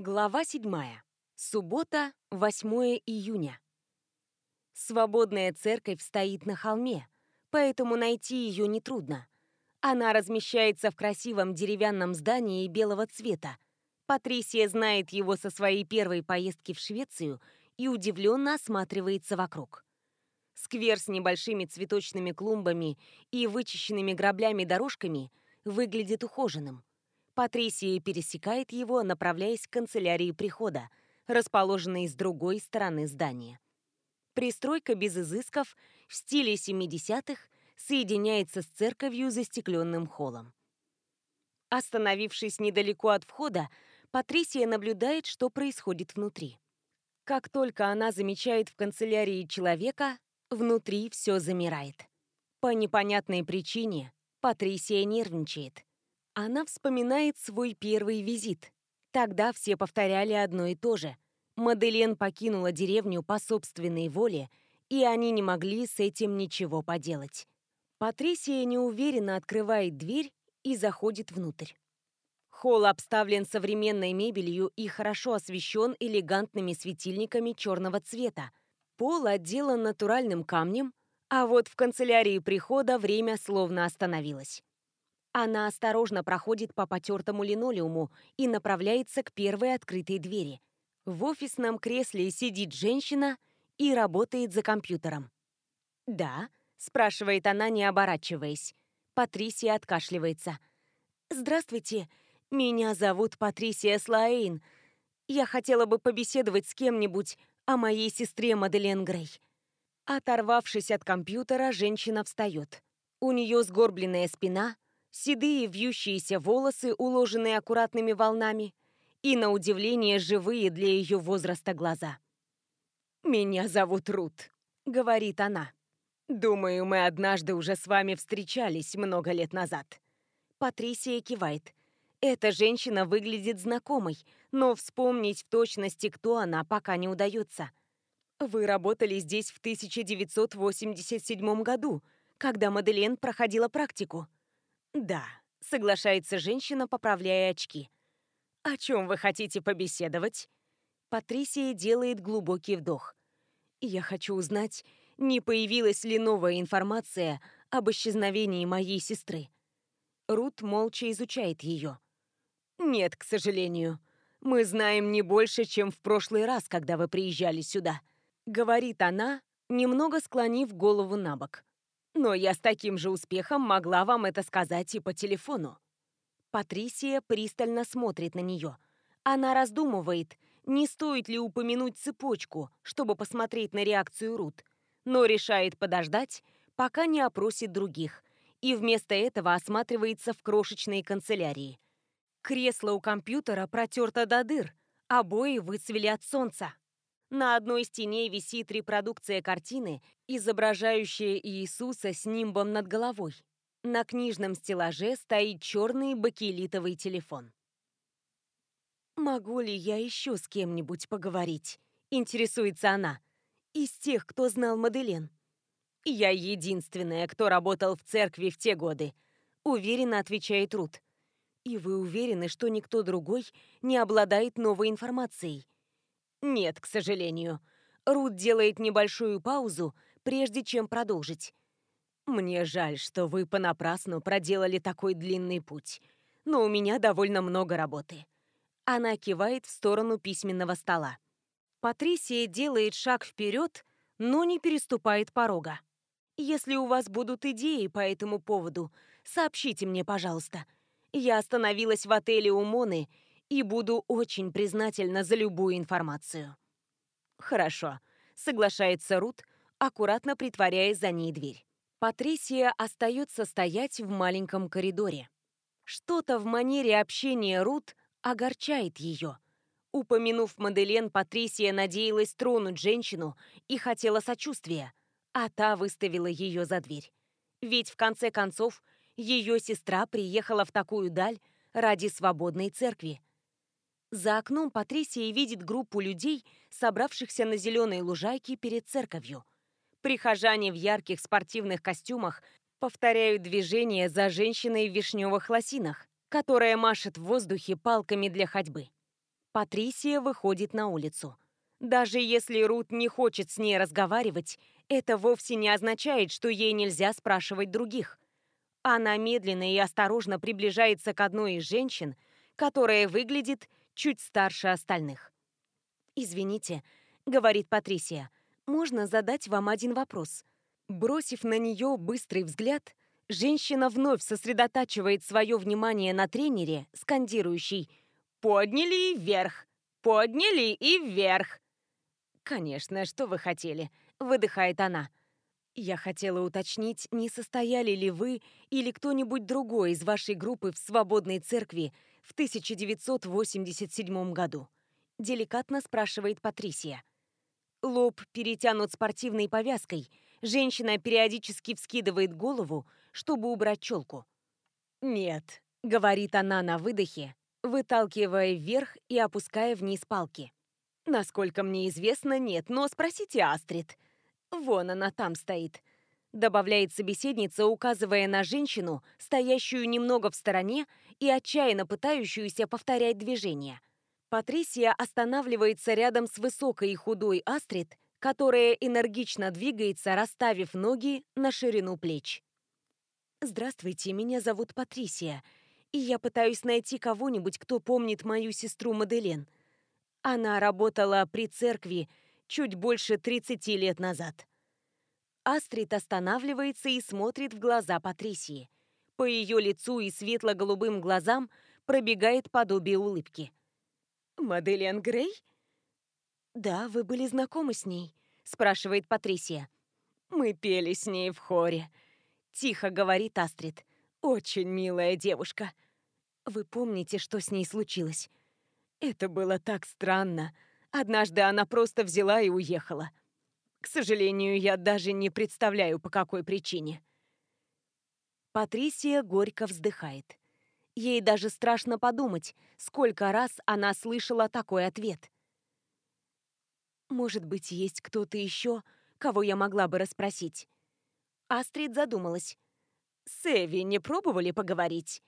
Глава 7. Суббота, 8 июня. Свободная церковь стоит на холме, поэтому найти ее нетрудно. Она размещается в красивом деревянном здании белого цвета. Патрисия знает его со своей первой поездки в Швецию и удивленно осматривается вокруг. Сквер с небольшими цветочными клумбами и вычищенными граблями-дорожками выглядит ухоженным. Патрисия пересекает его, направляясь к канцелярии прихода, расположенной с другой стороны здания. Пристройка без изысков в стиле 70-х соединяется с церковью застекленным холлом. Остановившись недалеко от входа, Патрисия наблюдает, что происходит внутри. Как только она замечает в канцелярии человека, внутри все замирает. По непонятной причине Патрисия нервничает. Она вспоминает свой первый визит. Тогда все повторяли одно и то же. Маделен покинула деревню по собственной воле, и они не могли с этим ничего поделать. Патрисия неуверенно открывает дверь и заходит внутрь. Холл обставлен современной мебелью и хорошо освещен элегантными светильниками черного цвета. Пол отделан натуральным камнем, а вот в канцелярии прихода время словно остановилось. Она осторожно проходит по потертому линолеуму и направляется к первой открытой двери. В офисном кресле сидит женщина и работает за компьютером. «Да?» – спрашивает она, не оборачиваясь. Патрисия откашливается. «Здравствуйте, меня зовут Патрисия Слоэйн. Я хотела бы побеседовать с кем-нибудь о моей сестре Маделен Грей». Оторвавшись от компьютера, женщина встает. У нее сгорбленная спина – седые вьющиеся волосы, уложенные аккуратными волнами, и, на удивление, живые для ее возраста глаза. «Меня зовут Рут», — говорит она. «Думаю, мы однажды уже с вами встречались много лет назад». Патрисия кивает. Эта женщина выглядит знакомой, но вспомнить в точности, кто она, пока не удается. Вы работали здесь в 1987 году, когда Маделен проходила практику. «Да», — соглашается женщина, поправляя очки. «О чем вы хотите побеседовать?» Патрисия делает глубокий вдох. «Я хочу узнать, не появилась ли новая информация об исчезновении моей сестры». Рут молча изучает ее. «Нет, к сожалению. Мы знаем не больше, чем в прошлый раз, когда вы приезжали сюда», — говорит она, немного склонив голову на бок. Но я с таким же успехом могла вам это сказать и по телефону. Патрисия пристально смотрит на нее. Она раздумывает, не стоит ли упомянуть цепочку, чтобы посмотреть на реакцию Рут, но решает подождать, пока не опросит других, и вместо этого осматривается в крошечной канцелярии. Кресло у компьютера протерто до дыр, обои выцвели от солнца. На одной стене висит репродукция картины, изображающая Иисуса с нимбом над головой. На книжном стеллаже стоит черный бакелитовый телефон. «Могу ли я еще с кем-нибудь поговорить?» — интересуется она. «Из тех, кто знал Маделен». «Я единственная, кто работал в церкви в те годы», — уверенно отвечает Рут. «И вы уверены, что никто другой не обладает новой информацией?» Нет, к сожалению. Рут делает небольшую паузу, прежде чем продолжить. Мне жаль, что вы понапрасну проделали такой длинный путь, но у меня довольно много работы. Она кивает в сторону письменного стола. Патрисия делает шаг вперед, но не переступает порога. Если у вас будут идеи по этому поводу, сообщите мне, пожалуйста. Я остановилась в отеле у Моны и буду очень признательна за любую информацию». «Хорошо», — соглашается Рут, аккуратно притворяя за ней дверь. Патрисия остается стоять в маленьком коридоре. Что-то в манере общения Рут огорчает ее. Упомянув Маделен, Патрисия надеялась тронуть женщину и хотела сочувствия, а та выставила ее за дверь. Ведь в конце концов ее сестра приехала в такую даль ради свободной церкви. За окном Патрисия видит группу людей, собравшихся на зеленой лужайке перед церковью. Прихожане в ярких спортивных костюмах повторяют движение за женщиной в вишневых лосинах, которая машет в воздухе палками для ходьбы. Патрисия выходит на улицу. Даже если Рут не хочет с ней разговаривать, это вовсе не означает, что ей нельзя спрашивать других. Она медленно и осторожно приближается к одной из женщин, которая выглядит чуть старше остальных. «Извините», — говорит Патрисия, — «можно задать вам один вопрос?» Бросив на нее быстрый взгляд, женщина вновь сосредотачивает свое внимание на тренере, скандирующий «Подняли и вверх! Подняли и вверх!» «Конечно, что вы хотели?» — выдыхает она. «Я хотела уточнить, не состояли ли вы или кто-нибудь другой из вашей группы в свободной церкви в 1987 году?» — деликатно спрашивает Патрисия. Лоб перетянут спортивной повязкой. Женщина периодически вскидывает голову, чтобы убрать челку. «Нет», — говорит она на выдохе, выталкивая вверх и опуская вниз палки. Насколько мне известно, нет, но спросите Астрид. Вон она там стоит. Добавляет собеседница, указывая на женщину, стоящую немного в стороне и отчаянно пытающуюся повторять движения. Патрисия останавливается рядом с высокой и худой Астрид, которая энергично двигается, расставив ноги на ширину плеч. «Здравствуйте, меня зовут Патрисия, и я пытаюсь найти кого-нибудь, кто помнит мою сестру Маделен. Она работала при церкви чуть больше 30 лет назад. Астрид останавливается и смотрит в глаза Патрисии. По ее лицу и светло-голубым глазам пробегает подобие улыбки. «Маделен Грей?» «Да, вы были знакомы с ней», — спрашивает Патрисия. «Мы пели с ней в хоре», — тихо говорит Астрид. «Очень милая девушка». «Вы помните, что с ней случилось?» Это было так странно. Однажды она просто взяла и уехала. К сожалению, я даже не представляю, по какой причине. Патрисия горько вздыхает. Ей даже страшно подумать, сколько раз она слышала такой ответ. «Может быть, есть кто-то еще, кого я могла бы расспросить?» Астрид задумалась. «С Эви не пробовали поговорить?»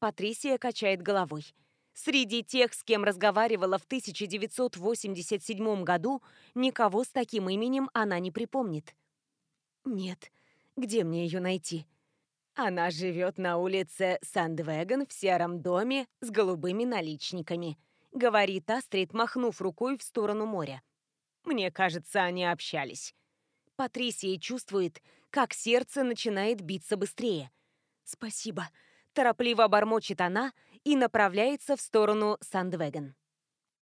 Патрисия качает головой. Среди тех, с кем разговаривала в 1987 году, никого с таким именем она не припомнит. Нет, где мне ее найти? Она живет на улице Сандвеган в сером доме с голубыми наличниками, говорит Астрид, махнув рукой в сторону моря. Мне кажется, они общались. Патрисия чувствует, как сердце начинает биться быстрее. «Спасибо», – торопливо бормочет она и направляется в сторону Сандвеген.